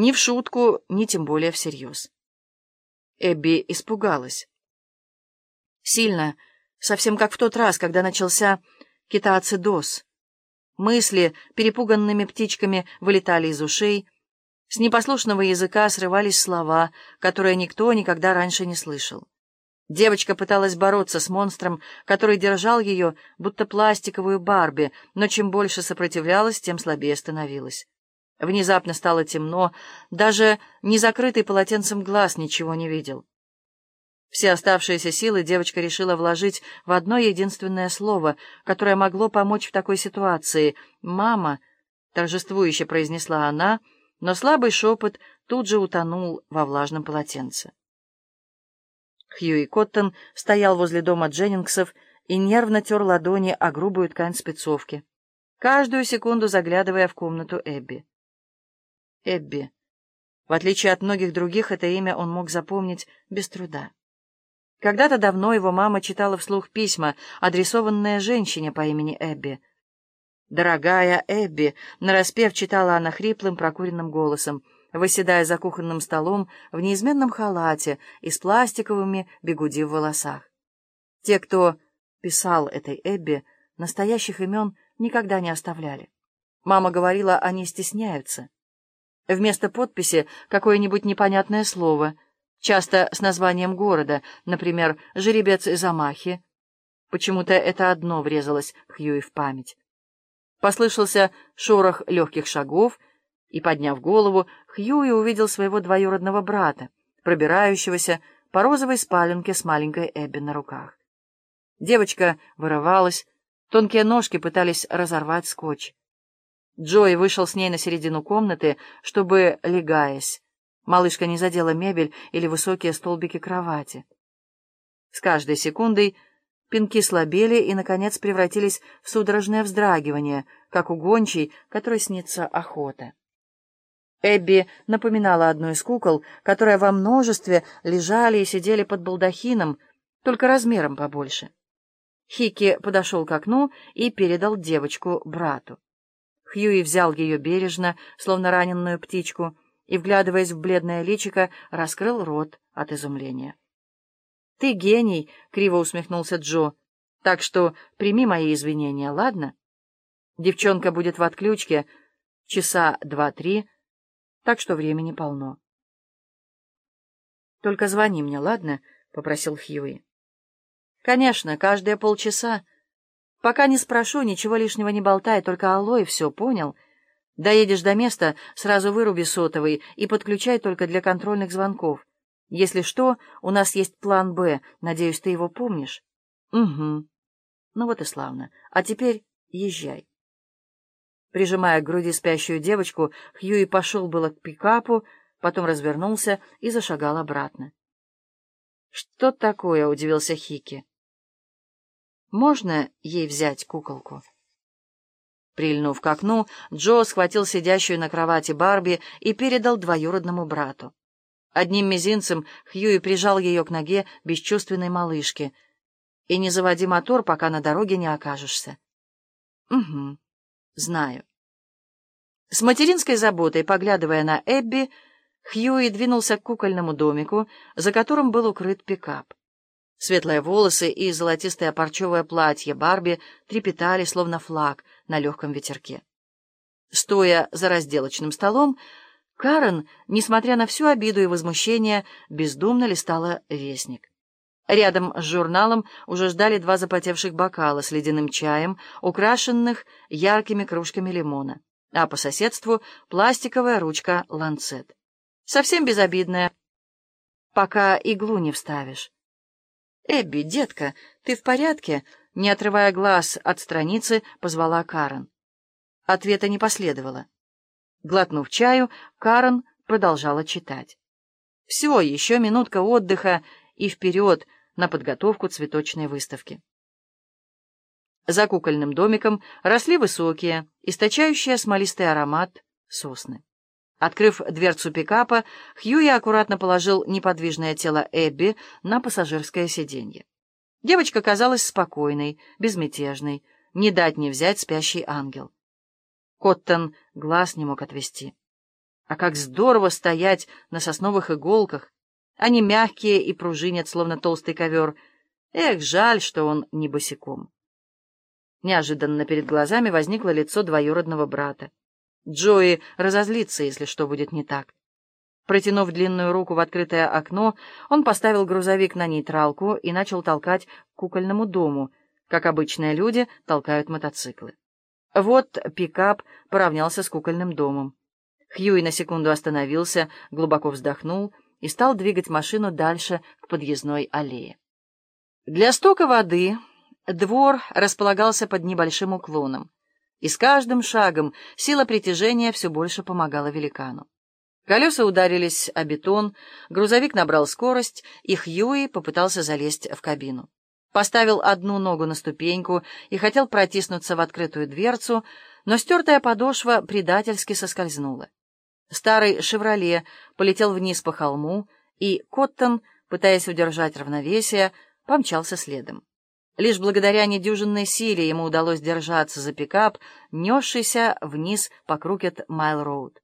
Ни в шутку, ни тем более всерьез. Эбби испугалась. Сильно, совсем как в тот раз, когда начался китоацидоз. Мысли перепуганными птичками вылетали из ушей, с непослушного языка срывались слова, которые никто никогда раньше не слышал. Девочка пыталась бороться с монстром, который держал ее, будто пластиковую Барби, но чем больше сопротивлялась, тем слабее становилась. Внезапно стало темно, даже незакрытый полотенцем глаз ничего не видел. Все оставшиеся силы девочка решила вложить в одно единственное слово, которое могло помочь в такой ситуации. «Мама», — торжествующе произнесла она, но слабый шепот тут же утонул во влажном полотенце. Хьюи Коттон стоял возле дома Дженнингсов и нервно тер ладони о грубую ткань спецовки, каждую секунду заглядывая в комнату Эбби. Эбби. В отличие от многих других, это имя он мог запомнить без труда. Когда-то давно его мама читала вслух письма, адресованные женщине по имени Эбби. «Дорогая Эбби», — нараспев читала она хриплым, прокуренным голосом, выседая за кухонным столом в неизменном халате и с пластиковыми бегуди в волосах. Те, кто писал этой Эбби, настоящих имен никогда не оставляли. Мама говорила, они стесняются. Вместо подписи какое-нибудь непонятное слово — часто с названием города, например, «Жеребец из Амахи». Почему-то это одно врезалось Хьюи в память. Послышался шорох легких шагов, и, подняв голову, Хьюи увидел своего двоюродного брата, пробирающегося по розовой спаленке с маленькой Эбби на руках. Девочка вырывалась, тонкие ножки пытались разорвать скотч. Джой вышел с ней на середину комнаты, чтобы, легаясь, Малышка не задела мебель или высокие столбики кровати. С каждой секундой пинки слабели и, наконец, превратились в судорожное вздрагивание, как у гончей, которой снится охота. Эбби напоминала одну из кукол, которая во множестве лежали и сидели под балдахином, только размером побольше. Хики подошел к окну и передал девочку брату. Хьюи взял ее бережно, словно раненую птичку, и, вглядываясь в бледное личико, раскрыл рот от изумления. «Ты гений!» — криво усмехнулся Джо. «Так что прими мои извинения, ладно? Девчонка будет в отключке часа два-три, так что времени полно». «Только звони мне, ладно?» — попросил Хьюи. «Конечно, каждые полчаса. Пока не спрошу, ничего лишнего не болтай, только алло и все, понял?» Доедешь до места, сразу выруби сотовый и подключай только для контрольных звонков. Если что, у нас есть план «Б». Надеюсь, ты его помнишь? Угу. Ну вот и славно. А теперь езжай. Прижимая к груди спящую девочку, Хьюи пошел было к пикапу, потом развернулся и зашагал обратно. «Что такое?» — удивился Хики. «Можно ей взять куколку?» Прильнув к окну, Джо схватил сидящую на кровати Барби и передал двоюродному брату. Одним мизинцем Хьюи прижал ее к ноге бесчувственной малышки. «И не заводи мотор, пока на дороге не окажешься». «Угу, знаю». С материнской заботой, поглядывая на Эбби, Хьюи двинулся к кукольному домику, за которым был укрыт пикап. Светлые волосы и золотистое парчевое платье Барби трепетали, словно флаг, на легком ветерке. Стоя за разделочным столом, Карен, несмотря на всю обиду и возмущение, бездумно листала вестник. Рядом с журналом уже ждали два запотевших бокала с ледяным чаем, украшенных яркими кружками лимона, а по соседству пластиковая ручка «Ланцет». Совсем безобидная, пока иглу не вставишь. «Эбби, детка, ты в порядке?» Не отрывая глаз от страницы, позвала Карен. Ответа не последовало. Глотнув чаю, Карен продолжала читать. «Все, еще минутка отдыха и вперед на подготовку цветочной выставки». За кукольным домиком росли высокие, источающие смолистый аромат сосны. Открыв дверцу пикапа, Хьюи аккуратно положил неподвижное тело Эбби на пассажирское сиденье. Девочка казалась спокойной, безмятежной, не дать не взять спящий ангел. Коттон глаз не мог отвести. А как здорово стоять на сосновых иголках! Они мягкие и пружинят, словно толстый ковер. Эх, жаль, что он не босиком. Неожиданно перед глазами возникло лицо двоюродного брата. Джои разозлится, если что будет не так. Протянув длинную руку в открытое окно, он поставил грузовик на нейтралку и начал толкать к кукольному дому, как обычные люди толкают мотоциклы. Вот пикап поравнялся с кукольным домом. Хьюи на секунду остановился, глубоко вздохнул и стал двигать машину дальше к подъездной аллее. Для стока воды двор располагался под небольшим уклоном, и с каждым шагом сила притяжения все больше помогала великану. Колеса ударились о бетон, грузовик набрал скорость, и Хьюи попытался залезть в кабину. Поставил одну ногу на ступеньку и хотел протиснуться в открытую дверцу, но стертая подошва предательски соскользнула. Старый «Шевроле» полетел вниз по холму, и Коттон, пытаясь удержать равновесие, помчался следом. Лишь благодаря недюжинной силе ему удалось держаться за пикап, несшийся вниз по Крукет Майл-Роуд.